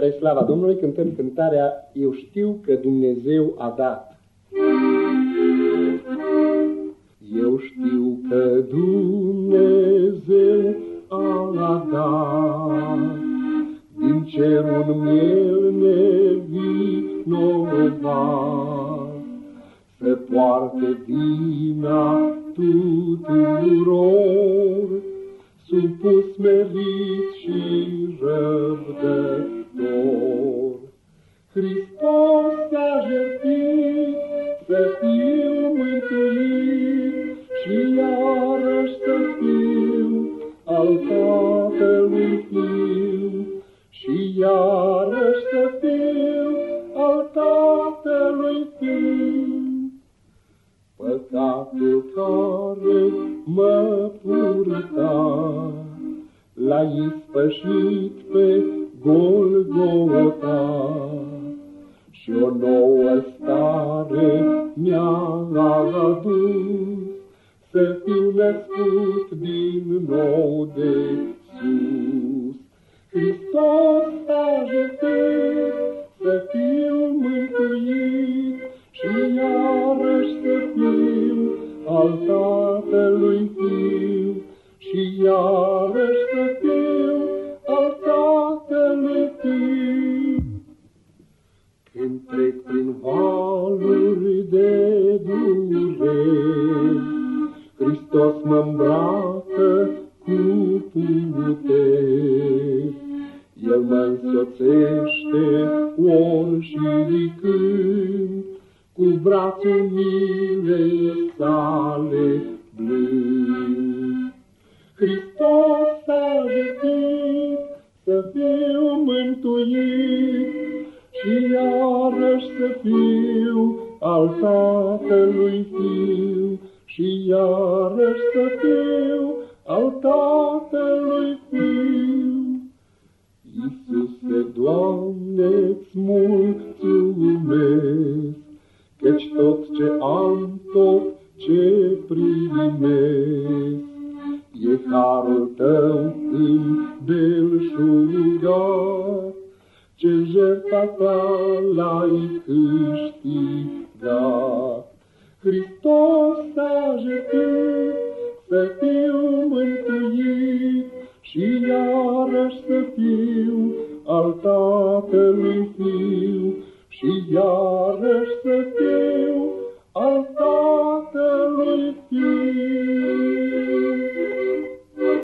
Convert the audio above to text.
Spre slava Domnului cântăm cântarea Eu știu că Dumnezeu a dat. Eu știu că Dumnezeu a dat din cerul miel nevinovat să poarte vina tuturor, supus merit și răbdător. Hristos s-a jertit să fiu mântuit și iarăși să fiu al Tatălui fiu și iarăși să fiu al Tatălui fiu. Păcatul care mă purta l-a ispășit pe Golgota și o nouă stare mi-a adus să fiu născut din nou de sus. Hristos a jertfit să fiu mântuit și iarăși să fiu al Tatălui fiu și iarăși să fiu îmbracă cu puteri. El mă însoțește ori și când, cu brațul milei sale blând. Hristos a jertit să fiu mântuit și iarăși să fiu al Tatălui Fiu și iarăși să fiu al Tatălui Fiu. Iisuse, Doamne-ți mulțumesc, Căci tot ce am, tot ce primesc, E harul Tău belșugat, Ce jertfa Ta l-ai câștigat. Hristos a jertit să fiu mântuit și iarăși să fiu al Tatălui Fiu și iarăși să fiu al Tatălui Fiu.